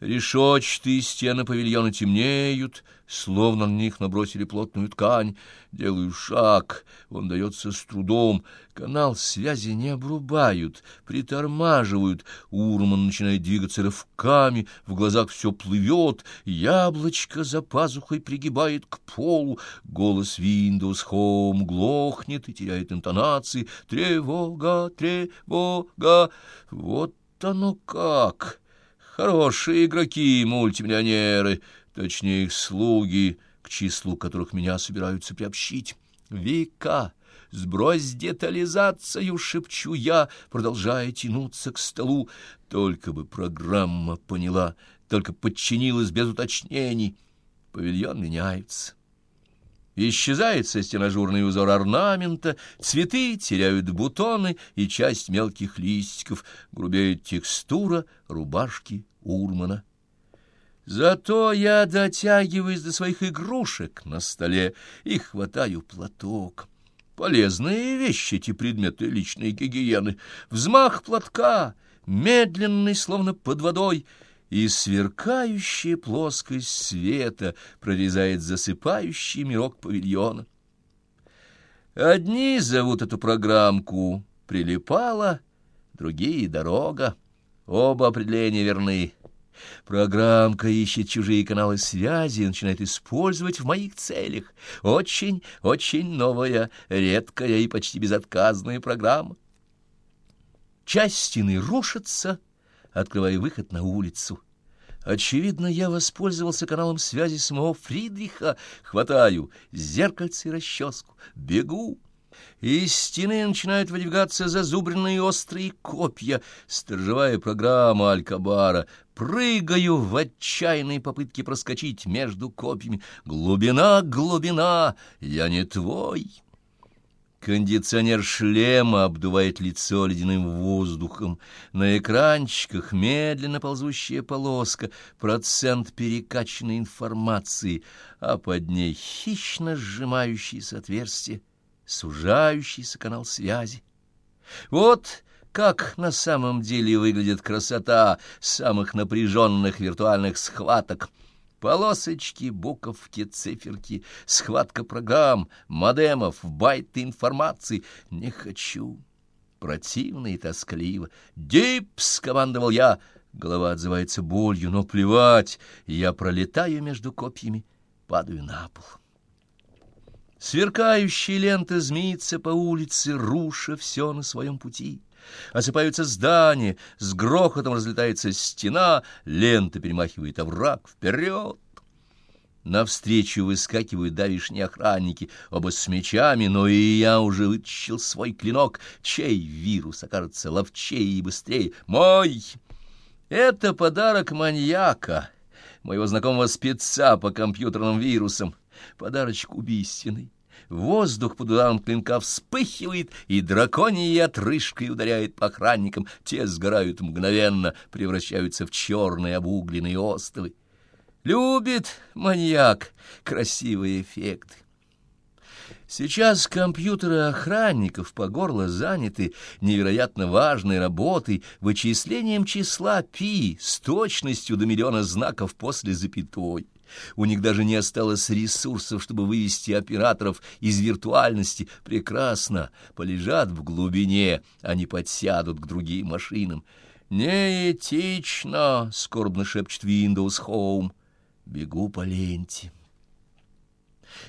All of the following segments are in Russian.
Решетчатые стены павильона темнеют, словно на них набросили плотную ткань. Делаю шаг, он дается с трудом. Канал связи не обрубают, притормаживают. Урман начинает двигаться рывками, в глазах все плывет. Яблочко за пазухой пригибает к полу. Голос Windows Home глохнет и теряет интонации. Тревога, тревога. Вот оно как! Хорошие игроки, мультимиллионеры, точнее их слуги, к числу которых меня собираются приобщить. Вика, сбрось детализацию, шепчу я, продолжая тянуться к столу. Только бы программа поняла, только подчинилась без уточнений. Павильон меняется. Исчезает со стенажурный узор орнамента, цветы теряют бутоны и часть мелких листиков, грубеет текстура рубашки Урмана. Зато я дотягиваюсь до своих игрушек на столе и хватаю платок. Полезные вещи эти предметы личной гигиены. Взмах платка, медленный, словно под водой, и сверкающая плоскость света прорезает засыпающий мирок павильона. Одни зовут эту программку «Прилипала», другие — «Дорога». Оба определения верны. Программка ищет чужие каналы связи и начинает использовать в моих целях. Очень, очень новая, редкая и почти безотказная программа. Часть стены рушится, открывая выход на улицу. Очевидно, я воспользовался каналом связи самого Фридриха. Хватаю зеркальце и расческу, бегу. Из стены начинают выдвигаться зазубренные острые копья, сторожевая программа Алькабара. Прыгаю в отчаянной попытке проскочить между копьями. Глубина, глубина, я не твой. Кондиционер шлема обдувает лицо ледяным воздухом. На экранчиках медленно ползущая полоска, процент перекачанной информации, а под ней хищно сжимающиеся отверстия сужающийся канал связи. Вот как на самом деле выглядит красота самых напряженных виртуальных схваток. Полосочки, буковки, циферки, схватка программ, модемов, байты информации. Не хочу. Противно и тоскливо. «Дип!» — скомандовал я. Голова отзывается болью, но плевать. Я пролетаю между копьями, падаю на пол. Сверкающие ленты змеятся по улице, руша все на своем пути. Осыпаются здания, с грохотом разлетается стена, лента перемахивает овраг вперед. Навстречу выскакивают давишние охранники, оба с мечами, но и я уже вытащил свой клинок. Чей вирус окажется ловчее и быстрее? Мой! Это подарок маньяка, моего знакомого спеца по компьютерным вирусам. Подарочек убийственный. Воздух под ударом клинка вспыхивает, и драконией отрыжкой ударяет по охранникам. Те сгорают мгновенно, превращаются в черные обугленные остовы. Любит маньяк красивые эффекты. Сейчас компьютеры охранников по горло заняты невероятно важной работой, вычислением числа пи с точностью до миллиона знаков после запятой. У них даже не осталось ресурсов, чтобы вывести операторов из виртуальности. Прекрасно, полежат в глубине, они подсядут к другим машинам. «Неэтично!» — скорбно шепчет Windows Home. Бегу по ленте.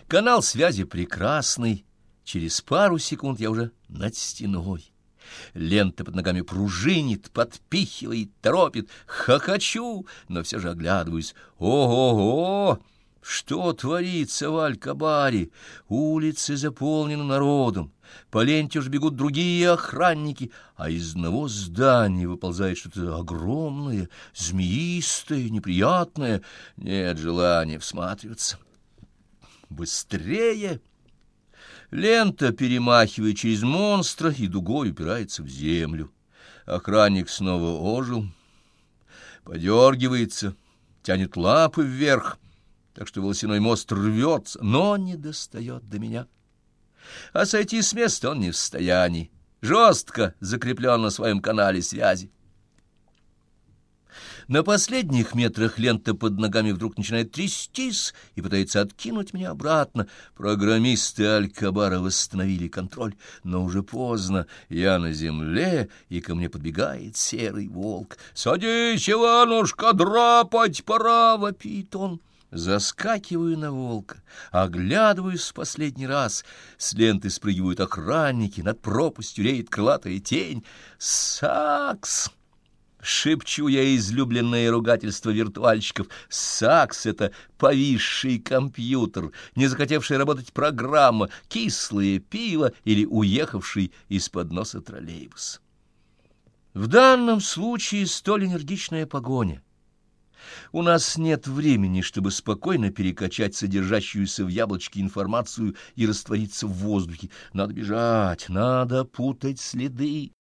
Канал связи прекрасный. Через пару секунд я уже над стеной. Лента под ногами пружинит, подпихивает, торопит. Хохочу, но все же оглядываюсь. Ого-го! Что творится в Алькабаре? Улицы заполнены народом. По ленте уж бегут другие охранники, а из одного здания выползает что-то огромное, змеистое, неприятное. Нет желания всматриваться. Быстрее! Лента перемахивает через монстра и дугой упирается в землю. Охранник снова ожил, подергивается, тянет лапы вверх, так что волосяной мост рвется, но не достает до меня. А сойти с места он не в состоянии, жестко закреплен на своем канале связи. На последних метрах лента под ногами вдруг начинает трястись и пытается откинуть меня обратно. Программисты Алькабара восстановили контроль, но уже поздно. Я на земле, и ко мне подбегает серый волк. «Садись, Иванушка, драпать пора!» — вопит он. Заскакиваю на волка, оглядываюсь в последний раз. С ленты спрыгивают охранники, над пропастью реет крылатая тень. «Сакс!» Шепчу я излюбленное ругательство виртуальщиков. Сакс — это повисший компьютер, не захотевшая работать программа, кислое пиво или уехавший из-под носа троллейбус. В данном случае столь энергичная погоня. У нас нет времени, чтобы спокойно перекачать содержащуюся в яблочке информацию и раствориться в воздухе. Надо бежать, надо путать следы.